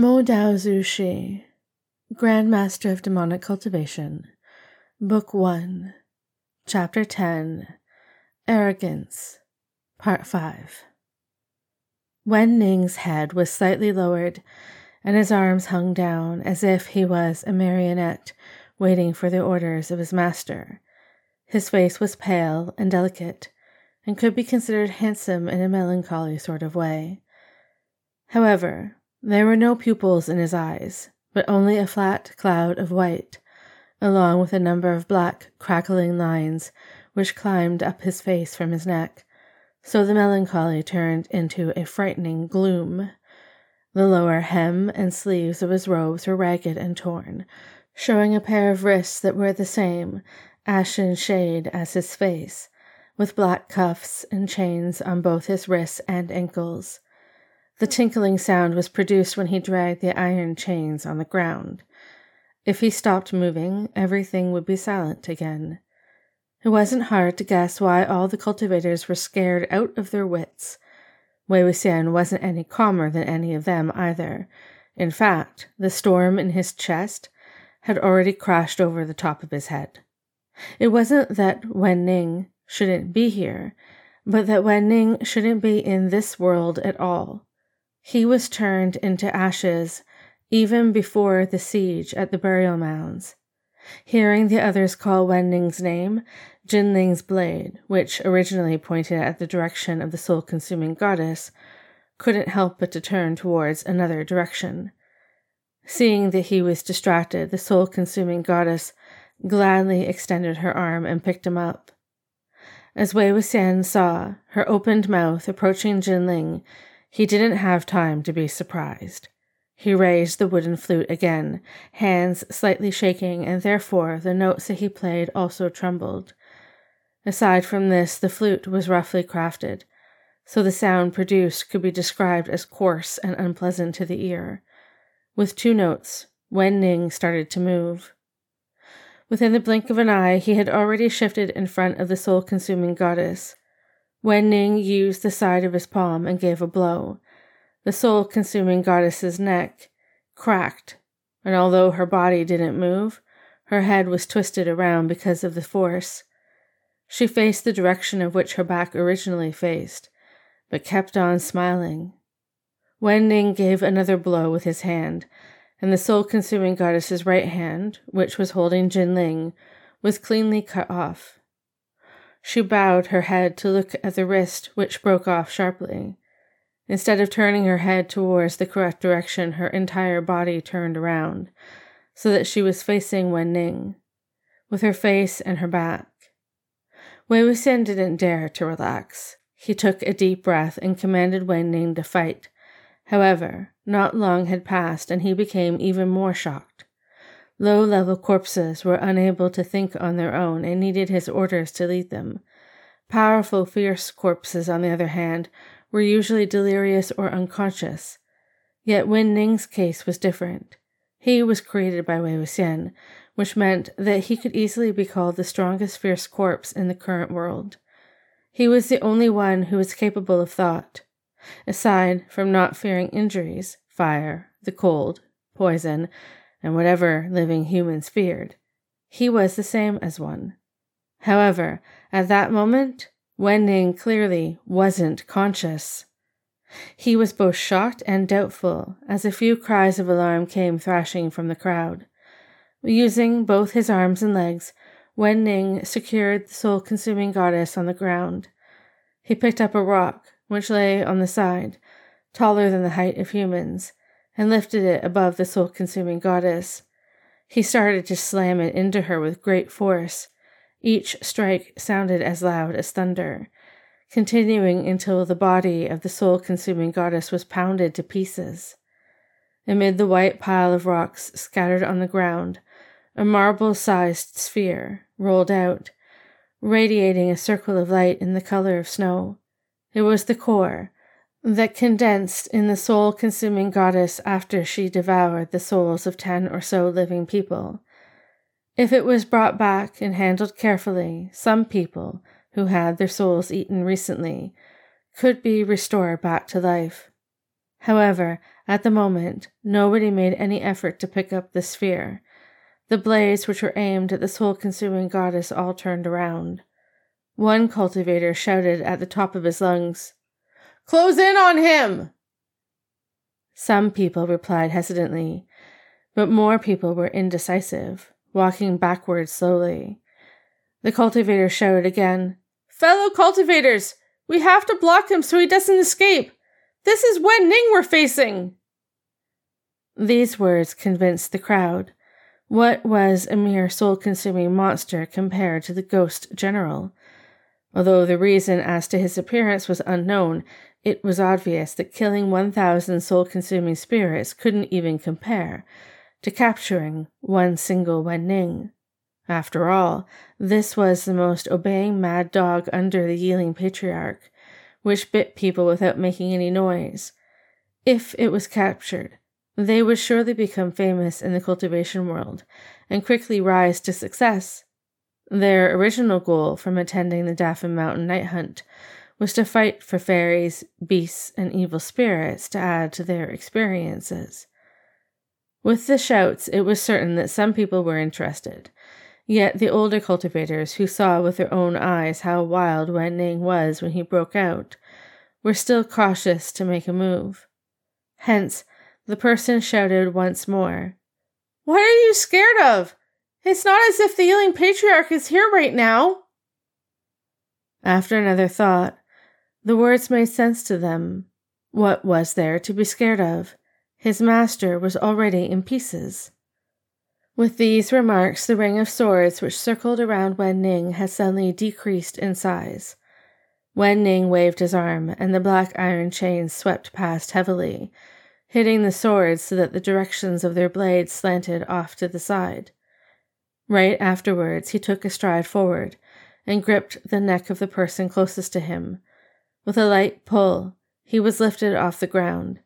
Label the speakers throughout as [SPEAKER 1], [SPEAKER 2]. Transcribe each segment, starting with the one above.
[SPEAKER 1] Mo Dao Zhu Shi, Grand Master of Demonic Cultivation, Book 1, Chapter 10 Arrogance, Part 5. Wen Ning's head was slightly lowered, and his arms hung down as if he was a marionette waiting for the orders of his master. His face was pale and delicate, and could be considered handsome in a melancholy sort of way. However, there were no pupils in his eyes, but only a flat cloud of white, along with a number of black, crackling lines which climbed up his face from his neck, so the melancholy turned into a frightening gloom. The lower hem and sleeves of his robes were ragged and torn, showing a pair of wrists that were the same ashen shade as his face, with black cuffs and chains on both his wrists and ankles. The tinkling sound was produced when he dragged the iron chains on the ground. If he stopped moving, everything would be silent again. It wasn't hard to guess why all the cultivators were scared out of their wits. Wei Wuxian wasn't any calmer than any of them either. In fact, the storm in his chest had already crashed over the top of his head. It wasn't that Wen Ning shouldn't be here, but that Wen Ning shouldn't be in this world at all. He was turned into ashes even before the siege at the burial mounds. Hearing the others call Wen Ning's name, Jin Ling's blade, which originally pointed at the direction of the soul consuming goddess, couldn't help but to turn towards another direction. Seeing that he was distracted, the soul consuming goddess gladly extended her arm and picked him up. As Wei Wuxian saw her opened mouth approaching Jin Ling, he didn't have time to be surprised. He raised the wooden flute again, hands slightly shaking, and therefore the notes that he played also trembled. Aside from this, the flute was roughly crafted, so the sound produced could be described as coarse and unpleasant to the ear. With two notes, Wen Ning started to move. Within the blink of an eye, he had already shifted in front of the soul consuming goddess. Wen Ning used the side of his palm and gave a blow. The soul consuming goddess's neck cracked, and although her body didn't move, her head was twisted around because of the force. She faced the direction of which her back originally faced, but kept on smiling. Wen Ning gave another blow with his hand, and the soul consuming goddess's right hand, which was holding Jin Ling, was cleanly cut off. She bowed her head to look at the wrist, which broke off sharply. Instead of turning her head towards the correct direction, her entire body turned around, so that she was facing Wen Ning, with her face and her back. Wei Wuxian didn't dare to relax. He took a deep breath and commanded Wen Ning to fight. However, not long had passed and he became even more shocked. Low level corpses were unable to think on their own and needed his orders to lead them. Powerful, fierce corpses, on the other hand, were usually delirious or unconscious. Yet Wen Ning's case was different. He was created by Wei Wuxian, which meant that he could easily be called the strongest fierce corpse in the current world. He was the only one who was capable of thought. Aside from not fearing injuries, fire, the cold, poison, and whatever living humans feared. He was the same as one. However, at that moment, Wen Ning clearly wasn't conscious. He was both shocked and doubtful as a few cries of alarm came thrashing from the crowd. Using both his arms and legs, Wen Ning secured the soul consuming goddess on the ground. He picked up a rock, which lay on the side, taller than the height of humans, and lifted it above the soul consuming goddess. He started to slam it into her with great force. Each strike sounded as loud as thunder, continuing until the body of the soul consuming goddess was pounded to pieces. Amid the white pile of rocks scattered on the ground, a marble sized sphere rolled out, radiating a circle of light in the color of snow. It was the core, that condensed in the soul consuming goddess after she devoured the souls of ten or so living people. If it was brought back and handled carefully, some people who had their souls eaten recently could be restored back to life. However, At the moment, nobody made any effort to pick up the sphere. The blades which were aimed at the soul consuming goddess all turned around. One cultivator shouted at the top of his lungs, Close in on him! Some people replied hesitantly, but more people were indecisive, walking backwards slowly. The cultivator shouted again, Fellow cultivators, we have to block him so he doesn't escape. This is Wen Ning we're facing. These words convinced the crowd. What was a mere soul consuming monster compared to the ghost general? Although the reason as to his appearance was unknown, it was obvious that killing 1,000 soul consuming spirits couldn't even compare to capturing one single Wen Ning. After all, this was the most obeying mad dog under the Yiling Patriarch, which bit people without making any noise. If it was captured, they would surely become famous in the cultivation world and quickly rise to success. Their original goal from attending the Dafan Mountain night hunt was to fight for fairies, beasts, and evil spirits to add to their experiences. With the shouts, it was certain that some people were interested. Yet the older cultivators, who saw with their own eyes how wild Wen Ning was when he broke out, were still cautious to make a move. Hence, the person shouted once more, What are you scared of? It's not as if the Yiling Patriarch is here right now. After another thought, the words made sense to them. What was there to be scared of? His master was already in pieces. With these remarks, the ring of swords which circled around Wen Ning had suddenly decreased in size. Wen Ning waved his arm, and the black iron chains swept past heavily, hitting the swords so that the directions of their blades slanted off to the side. Right afterwards, he took a stride forward and gripped the neck of the person closest to him. With a light pull, he was lifted off the ground.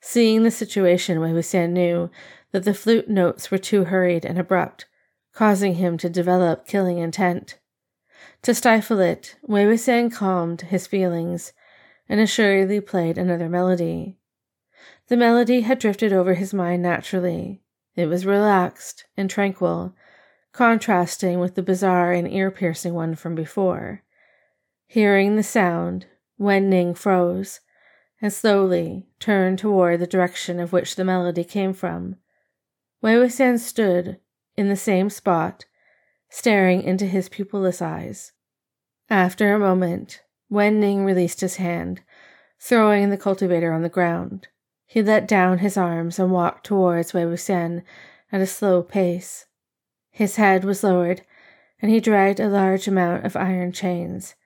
[SPEAKER 1] Seeing the situation, Wuxian knew that the flute notes were too hurried and abrupt, causing him to develop killing intent. To stifle it, Wuxian calmed his feelings and assuredly played another melody. The melody had drifted over his mind naturally. It was relaxed and tranquil, contrasting with the bizarre and ear piercing one from before. Hearing the sound, Wen Ning froze and slowly turned toward the direction of which the melody came from. Wei Wuxian stood in the same spot, staring into his pupilless eyes. After a moment, Wen Ning released his hand, throwing the cultivator on the ground. He let down his arms and walked towards Wei Wuxian at a slow pace. His head was lowered, and he dragged a large amount of iron chains,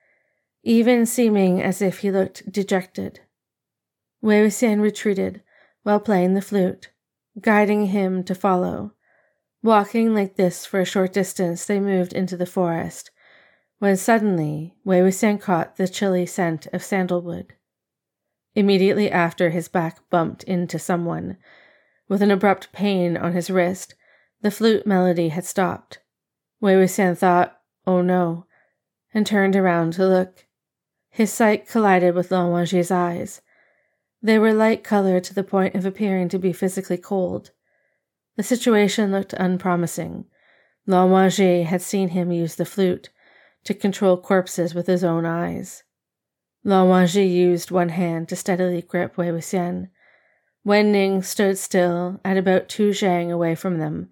[SPEAKER 1] even seeming as if he looked dejected. Wei Wuxian retreated while playing the flute, guiding him to follow. Walking like this for a short distance, they moved into the forest, when suddenly Wei Wuxian caught the chilly scent of sandalwood. Immediately after, his back bumped into someone. With an abrupt pain on his wrist, the flute melody had stopped. Wei Wuxian thought, oh no, and turned around to look. His sight collided with Lan Wangji's eyes. They were light colored to the point of appearing to be physically cold. The situation looked unpromising. Lan Wangji had seen him use the flute to control corpses with his own eyes. Lan Wangji used one hand to steadily grip Wei Wuxian. Wen Ning stood still at about two zhang away from them,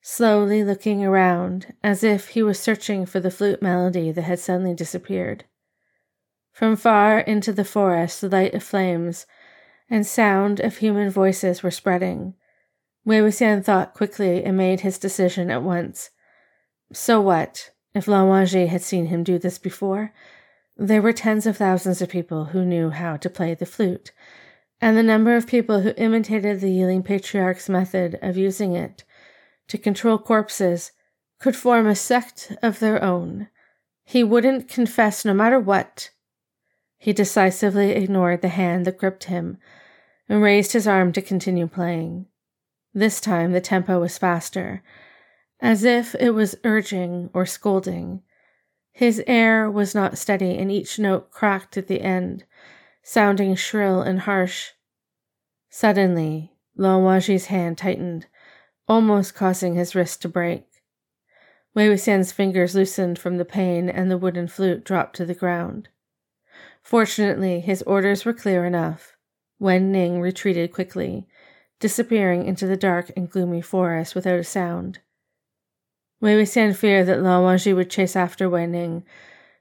[SPEAKER 1] slowly looking around as if he was searching for the flute melody that had suddenly disappeared. From far into the forest, the light of flames and sound of human voices were spreading. Wei Wuxian thought quickly and made his decision at once. So what if Lan Wangji had seen him do this before? There were tens of thousands of people who knew how to play the flute, and the number of people who imitated the Yiling Patriarch's method of using it to control corpses could form a sect of their own. He wouldn't confess no matter what. He decisively ignored the hand that gripped him and raised his arm to continue playing. This time the tempo was faster, as if it was urging or scolding. His air was not steady, and each note cracked at the end, sounding shrill and harsh. Suddenly, Lan Wangji's hand tightened, almost causing his wrist to break. Wei Wuxian's fingers loosened from the pain and the wooden flute dropped to the ground. Fortunately, his orders were clear enough. Wen Ning retreated quickly, disappearing into the dark and gloomy forest without a sound. Wei Wuxian feared that Lan Wangji would chase after Wen Ning,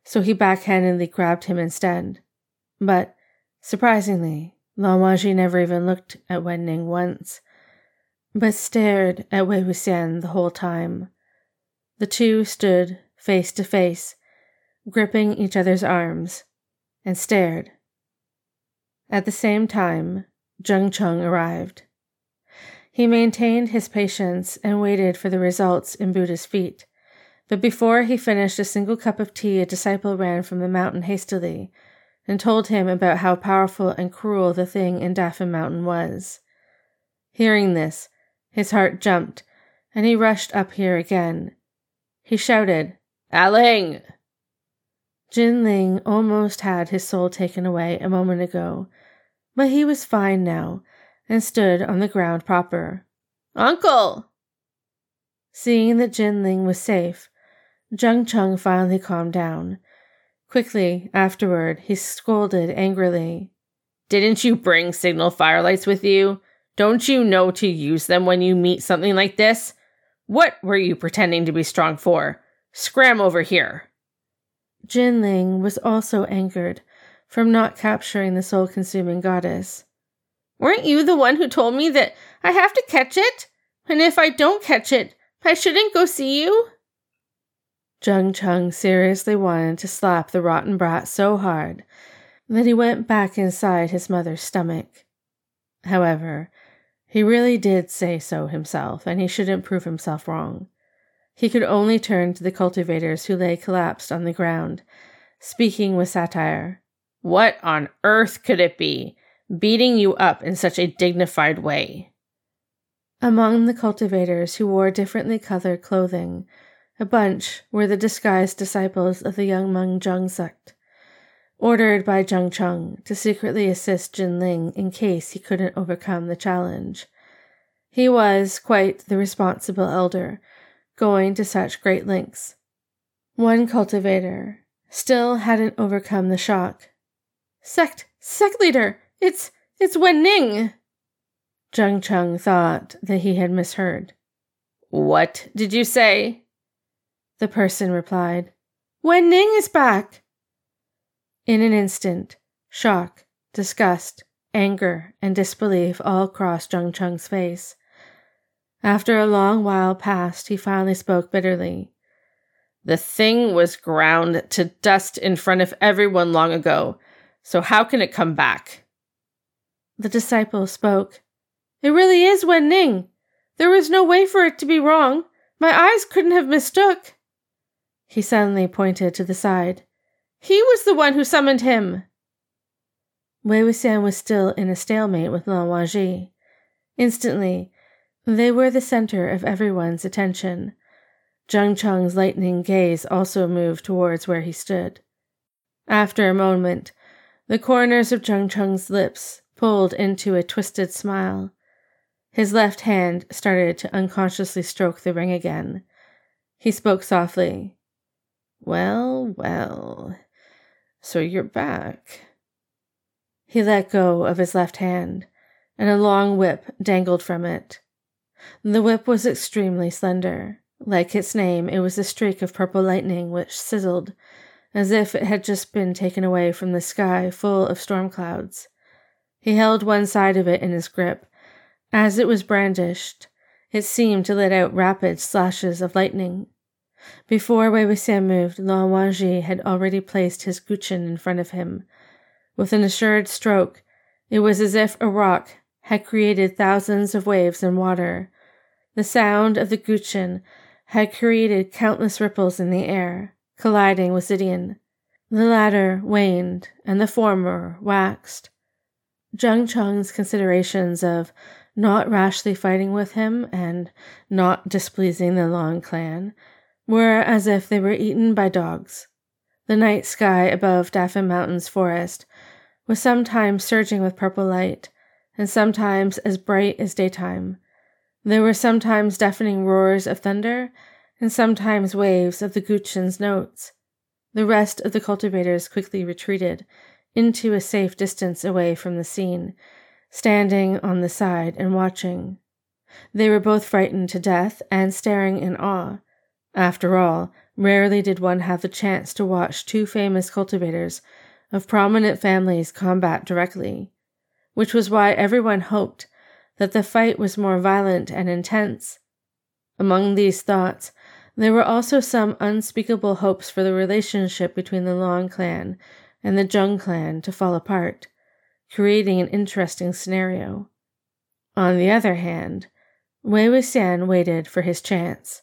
[SPEAKER 1] so he backhandedly grabbed him instead. But, surprisingly, Lan Wangji never even looked at Wen Ning once, but stared at Wei Wuxian the whole time. The two stood face to face, gripping each other's arms, and stared. At the same time, Jiang Cheng arrived. He maintained his patience and waited for the results in Buddha's feet. But before he finished a single cup of tea, a disciple ran from the mountain hastily and told him about how powerful and cruel the thing in Dafan Mountain was. Hearing this, his heart jumped, and he rushed up here again. He shouted, Aling! Jin Ling almost had his soul taken away a moment ago, but he was fine now and stood on the ground proper. Uncle! Seeing that Jin Ling was safe, Jiang Cheng finally calmed down. Quickly afterward, he scolded angrily. Didn't you bring signal firelights with you? Don't you know to use them when you meet something like this? What were you pretending to be strong for? Scram over here. Jin Ling was also angered from not capturing the soul consuming goddess. Weren't you the one who told me that I have to catch it? And if I don't catch it, I shouldn't go see you? Jiang Cheng seriously wanted to slap the rotten brat so hard that he went back inside his mother's stomach. However, he really did say so himself, and he shouldn't prove himself wrong. He could only turn to the cultivators who lay collapsed on the ground, speaking with satire. What on earth could it be, beating you up in such a dignified way? Among the cultivators who wore differently colored clothing, a bunch were the disguised disciples of the Yunmeng Jiang sect, ordered by Jiang Cheng to secretly assist Jin Ling in case he couldn't overcome the challenge. He was quite the responsible elder, going to such great lengths. One cultivator still hadn't overcome the shock. Sect, sect leader, it's, it's Wen Ning! Jiang Cheng thought that he had misheard. What did you say? The person replied, Wen Ning is back! In an instant, shock, disgust, anger, and disbelief all crossed Jiang Cheng's face. After a long while passed, he finally spoke bitterly. The thing was ground to dust in front of everyone long ago, so how can it come back? The disciple spoke. It really is Wen Ning. There was no way for it to be wrong. My eyes couldn't have mistook. He suddenly pointed to the side. He was the one who summoned him. Wei Wuxian was still in a stalemate with Lan Wangji. Instantly, they were the center of everyone's attention. Jiang Cheng's lightning gaze also moved towards where he stood. After a moment, the corners of Jiang Cheng's lips pulled into a twisted smile. His left hand started to unconsciously stroke the ring again. He spoke softly. Well, well. So you're back. He let go of his left hand, and a long whip dangled from it. The whip was extremely slender. Like its name, it was a streak of purple lightning which sizzled, as if it had just been taken away from the sky full of storm clouds. He held one side of it in his grip. As it was brandished, it seemed to let out rapid slashes of lightning. Before Wei Wuxian moved, Lan Wangji had already placed his guqin in front of him. With an assured stroke, it was as if a rock had created thousands of waves in water. The sound of the guqin had created countless ripples in the air, colliding with Zidian. The latter waned, and the former waxed. Jiang Cheng's considerations of not rashly fighting with him and not displeasing the Long clan were as if they were eaten by dogs. The night sky above Dafan Mountain's forest was sometimes surging with purple light, and sometimes as bright as daytime. There were sometimes deafening roars of thunder, and sometimes waves of the Guqin's notes. The rest of the cultivators quickly retreated into a safe distance away from the scene, standing on the side and watching. They were both frightened to death and staring in awe. After all, rarely did one have the chance to watch two famous cultivators of prominent families combat directly, which was why everyone hoped that the fight was more violent and intense. Among these thoughts, there were also some unspeakable hopes for the relationship between the Long clan and the Jiang clan to fall apart, creating an interesting scenario. On the other hand, Wei Wuxian waited for his chance,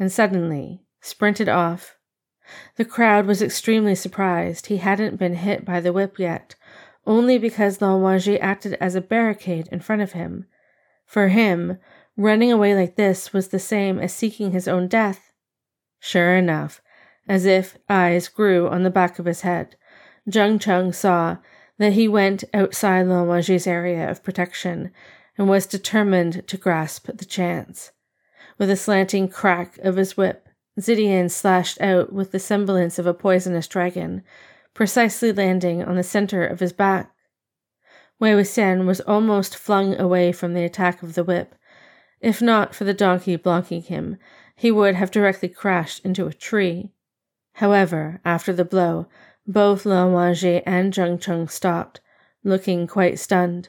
[SPEAKER 1] and suddenly sprinted off. The crowd was extremely surprised he hadn't been hit by the whip yet, only because Wangji acted as a barricade in front of him. For him, running away like this was the same as seeking his own death, Sure enough, as if eyes grew on the back of his head, Jiang Cheng saw that he went outside Wangji's area of protection and was determined to grasp the chance. With a slanting crack of his whip, Zidian slashed out with the semblance of a poisonous dragon, precisely landing on the center of his back. Wei Wuxian was almost flung away from the attack of the whip, if not for the donkey blocking him he would have directly crashed into a tree. However, after the blow, both Lan Wangji and Jiang Cheng stopped, looking quite stunned.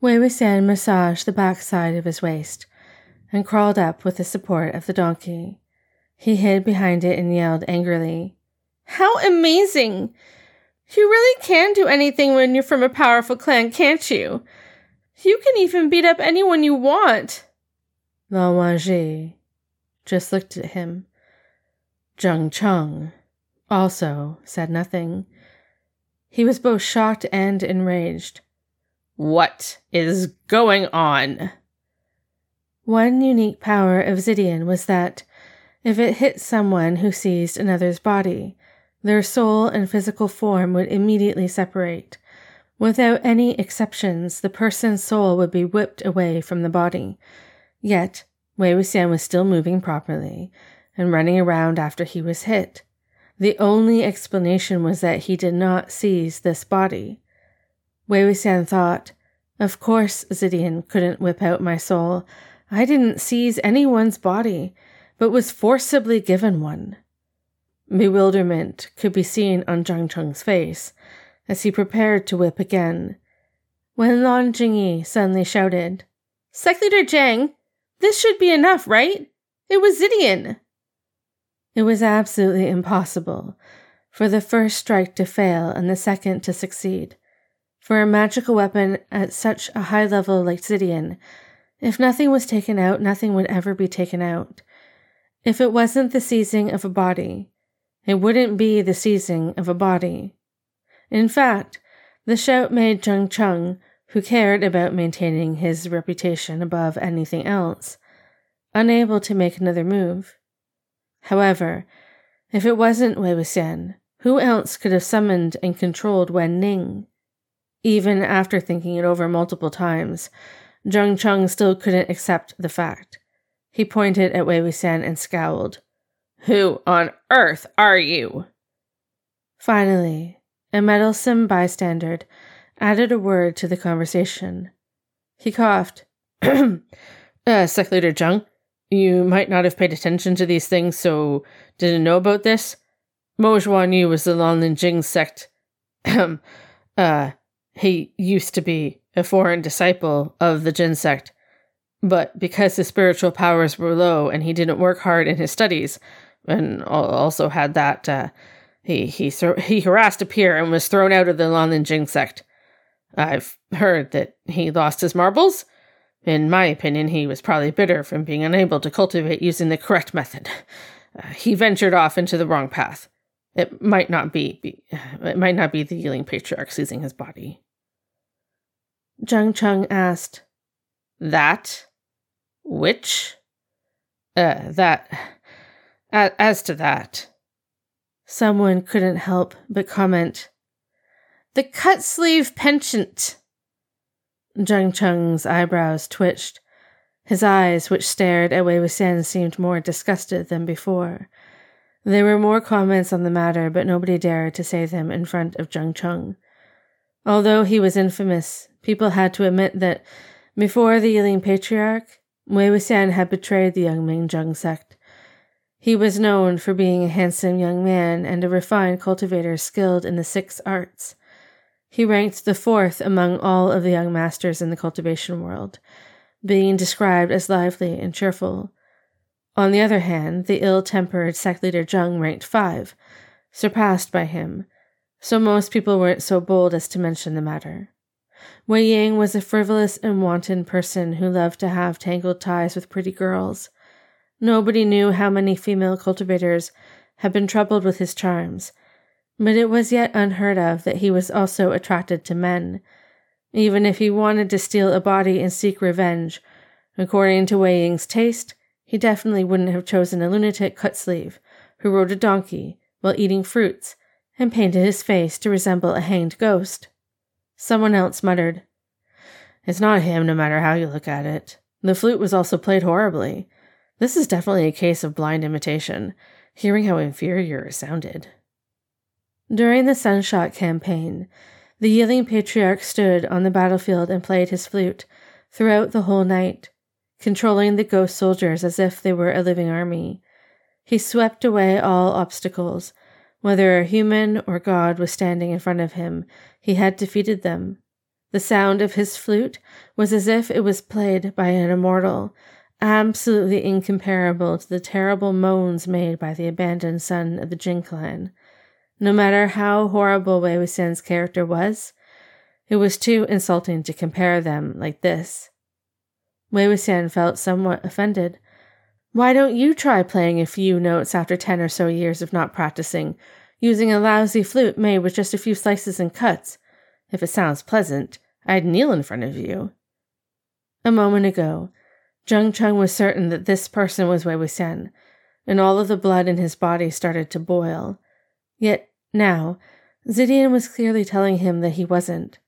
[SPEAKER 1] Wei Wuxian massaged the backside of his waist and crawled up with the support of the donkey. He hid behind it and yelled angrily, How amazing! You really can do anything when you're from a powerful clan, can't you? You can even beat up anyone you want. Lan Wangji just looked at him. Jiang Cheng also said nothing. He was both shocked and enraged.
[SPEAKER 2] What is going on?
[SPEAKER 1] One unique power of Zidian was that if it hit someone who seized another's body, their soul and physical form would immediately separate. Without any exceptions, the person's soul would be whipped away from the body. Yet, Wei Wuxian was still moving properly and running around after he was hit. The only explanation was that he did not seize this body. Wei Wuxian thought, Of course Zidian couldn't whip out my soul. I didn't seize anyone's body, but was forcibly given one. Bewilderment could be seen on Jiang Cheng's face as he prepared to whip again. When Lan Jingyi suddenly shouted, Sect Leader Jiang, this should be enough, right? It was Zidian. It was absolutely impossible for the first strike to fail and the second to succeed. For a magical weapon at such a high level like Zidian, if nothing was taken out, nothing would ever be taken out. If it wasn't the seizing of a body, it wouldn't be the seizing of a body. In fact, the shout made Jiang Cheng who cared about maintaining his reputation above anything else, unable to make another move. However, if it wasn't Wei Wuxian, who else could have summoned and controlled Wen Ning? Even after thinking it over multiple times, Jiang Cheng still couldn't accept the fact. He pointed at Wei Wuxian and scowled.
[SPEAKER 2] Who on earth are you?
[SPEAKER 1] Finally, a meddlesome bystander added a word to the conversation. He coughed.
[SPEAKER 2] uh, Leader Jiang, you might not have paid attention to these things, so didn't know about this. Mo Yu was the Lanling Jin sect. uh, he used to be a foreign disciple of the Jin sect, but because his spiritual powers were low and he didn't work hard in his studies, and also had that, uh, he he he harassed a peer and was thrown out of the Lanling Jin sect. I've heard that he lost his marbles. In my opinion, he was probably bitter from being unable to cultivate using the correct method. Uh, he ventured off into the wrong path. It might not be, be it might not be the Yiling patriarch seizing his body.
[SPEAKER 1] Jiang Cheng asked,
[SPEAKER 2] "That, which, uh, that, as to that."
[SPEAKER 1] Someone couldn't help but comment. The cut sleeve penchant. Jiang Cheng's eyebrows twitched. His eyes, which stared at Wei Wuxian, seemed more disgusted than before. There were more comments on the matter, but nobody dared to say them in front of Jiang Cheng. Although he was infamous, people had to admit that before the Yiling Patriarch, Wei Wuxian had betrayed the Yunmeng Jiang sect. He was known for being a handsome young man and a refined cultivator skilled in the six arts. He ranked the fourth among all of the young masters in the cultivation world, being described as lively and cheerful. On the other hand, the ill tempered sect leader Jiang ranked five, surpassed by him, so most people weren't so bold as to mention the matter. Wei Ying was a frivolous and wanton person who loved to have tangled ties with pretty girls. Nobody knew how many female cultivators had been troubled with his charms, but it was yet unheard of that he was also attracted to men. Even if he wanted to steal a body and seek revenge, according to Wei Ying's taste, he definitely wouldn't have chosen a lunatic cut sleeve who rode a donkey while eating fruits and painted his face to resemble a hanged ghost. Someone else muttered, It's not him, no matter how you look at it. The flute was also played horribly. This is definitely a case of blind imitation, hearing how inferior it sounded. During the Sunshot campaign, the Yiling Patriarch stood on the battlefield and played his flute throughout the whole night, controlling the ghost soldiers as if they were a living army. He swept away all obstacles, whether a human or God was standing in front of him, he had defeated them. The sound of his flute was as if it was played by an immortal, absolutely incomparable to the terrible moans made by the abandoned son of the Jin clan. No matter how horrible Wei Wuxian's character was, it was too insulting to compare them like this. Wei Wuxian felt somewhat offended. Why don't you try playing a few notes after ten or so years of not practicing, using a lousy flute made with just a few slices and cuts? If it sounds pleasant, I'd kneel in front of you. A moment ago, Jiang Cheng was certain that this person was Wei Wuxian, and all of the blood in his body started to boil. Yet now, Zidian was clearly telling him that he wasn't.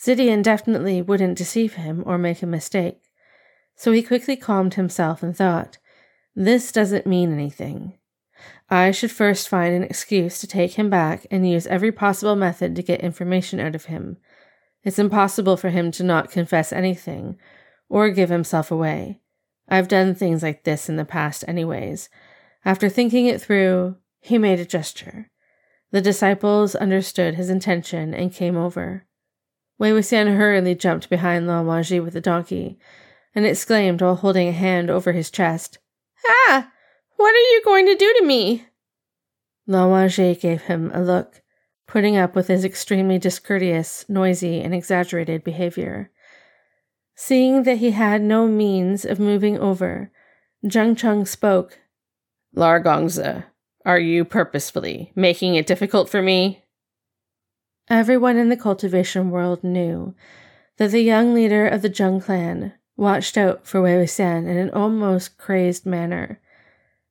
[SPEAKER 1] Zidian definitely wouldn't deceive him or make a mistake. So he quickly calmed himself and thought, this doesn't mean anything. I should first find an excuse to take him back and use every possible method to get information out of him. It's impossible for him to not confess anything or give himself away. I've done things like this in the past, anyways. After thinking it through, he made a gesture. The disciples understood his intention and came over. Wei Wuxian hurriedly jumped behind Lan Wangji with the donkey and exclaimed while holding a hand over his chest, Ah! What are you going to do to me? Lan Wangji gave him a look, putting up with his extremely discourteous, noisy, and exaggerated behavior. Seeing that he had no means of moving over, Jiang Cheng spoke.
[SPEAKER 2] Largongza, are you purposefully making it difficult for me?
[SPEAKER 1] Everyone in the cultivation world knew that the young leader of the Jiang clan watched out for Wei Wuxian in an almost crazed manner.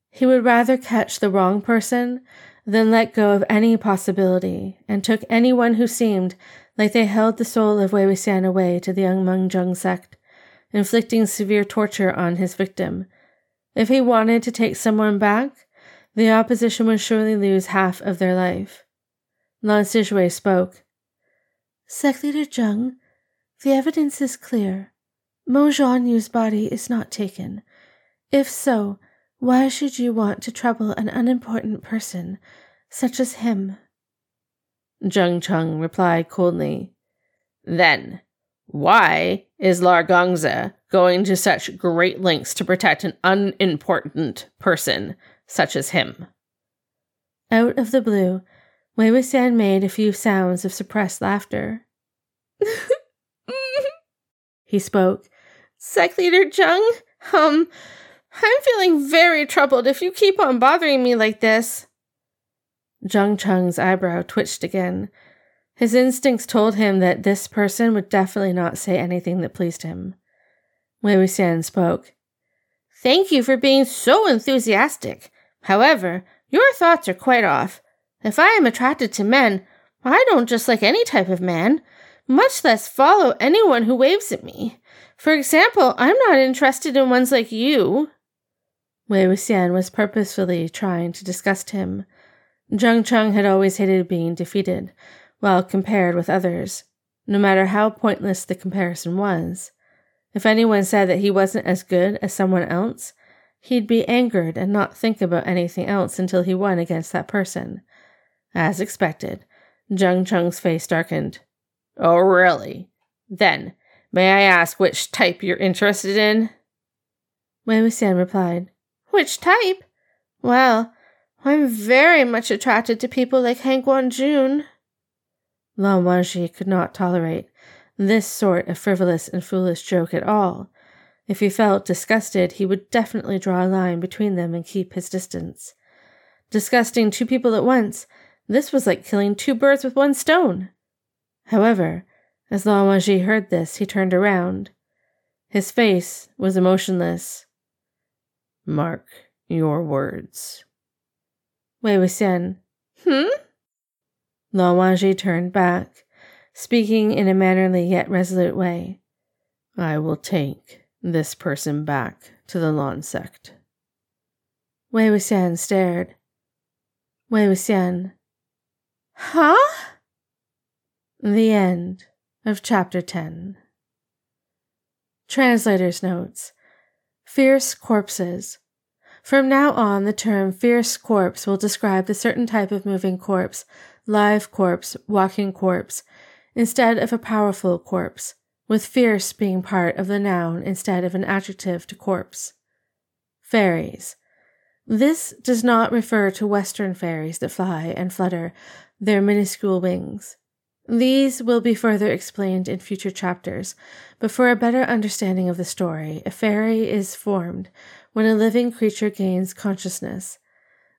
[SPEAKER 1] He would rather catch the wrong person than let go of any possibility, and took anyone who seemed like they held the soul of Wei Wuxian away to the Yunmeng Jiang sect, inflicting severe torture on his victim. If he wanted to take someone back, the opposition would surely lose half of their life. Lan Sizhui spoke. Sect Leader Jiang, the evidence is clear. Mo Xuanyu's body is not taken. If so, why should you want to trouble an unimportant person such as him?
[SPEAKER 2] Jiang Cheng replied coldly. Then, why is Largongza going to such great lengths to protect an unimportant person such as him?
[SPEAKER 1] Out of the blue, Wei Wuxian made a few sounds of suppressed laughter. he spoke, Sec Leader Jiang, um, I'm feeling very troubled if you keep on bothering me like this. Jiang Cheng's eyebrow twitched again. His instincts told him that this person would definitely not say anything that pleased him. Wei Wuxian spoke. Thank you for being so enthusiastic. However, your thoughts are quite off. If I am attracted to men, I don't just like any type of man. much less follow anyone who waves at me. For example, I'm not interested in ones like you. Wei Wuxian was purposefully trying to disgust him. Jiang Cheng had always hated being defeated, while compared with others, no matter how pointless the comparison was. If anyone said that he wasn't as good as someone else, he'd be angered and not think about anything else until he won against that person. As expected, Jiang Cheng's face darkened. Oh, really? Then, may I ask which type you're interested in? Wei Wuxian replied, Which type? Well, I'm very much attracted to people like Hank Hanguang-jun. Lan Wangji could not tolerate this sort of frivolous and foolish joke at all. If he felt disgusted, he would definitely draw a line between them and keep his distance. Disgusting two people at once, this was like killing two birds with one stone. However, as Lan Wangji heard this, he turned around. His face was emotionless. Mark your words. Wei Wuxian. Hmm? Wangji turned back, speaking in a mannerly yet resolute way. I will take this person back to the Lan sect. Wei Wuxian stared. Wei Wuxian. Huh? The end of chapter 10. Translator's notes. Fierce corpses from now on, the term fierce corpse will describe the certain type of moving corpse, live corpse, walking corpse, instead of a powerful corpse, with fierce being part of the noun instead of an adjective to corpse. Fairies. This does not refer to Western fairies that fly and flutter their minuscule wings. These will be further explained in future chapters, but for a better understanding of the story, a fairy is formed when a living creature gains consciousness.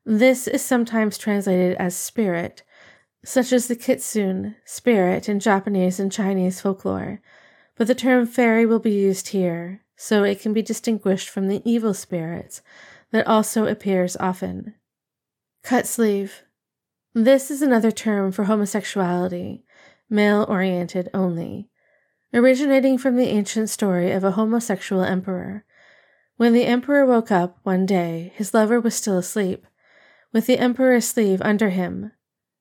[SPEAKER 1] This is sometimes translated as spirit, such as the kitsune, spirit in Japanese and Chinese folklore, but the term fairy will be used here, so it can be distinguished from the evil spirits that also appears often. Cut sleeve. This is another term for homosexuality, male oriented only, originating from the ancient story of a homosexual emperor when the emperor woke up one day, his lover was still asleep, with the emperor's sleeve under him.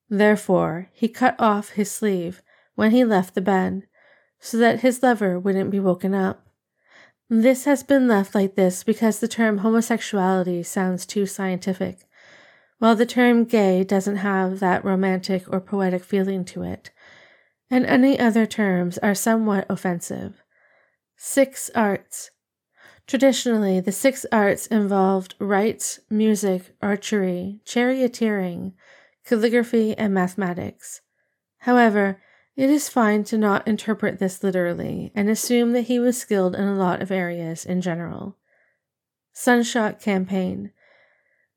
[SPEAKER 1] Therefore, he cut off his sleeve when he left the bed, so that his lover wouldn't be woken up. This has been left like this because the term homosexuality sounds too scientific, while the term gay doesn't have that romantic or poetic feeling to it, and any other terms are somewhat offensive. Six arts Traditionally, the six arts involved rites, music, archery, charioteering, calligraphy, and mathematics. However, it is fine to not interpret this literally and assume that he was skilled in a lot of areas in general. Sunshot Campaign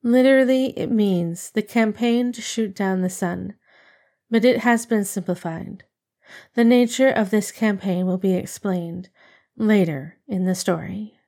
[SPEAKER 1] Literally, it means the campaign to shoot down the sun, but it has been simplified. The nature of this campaign will be explained later in the story.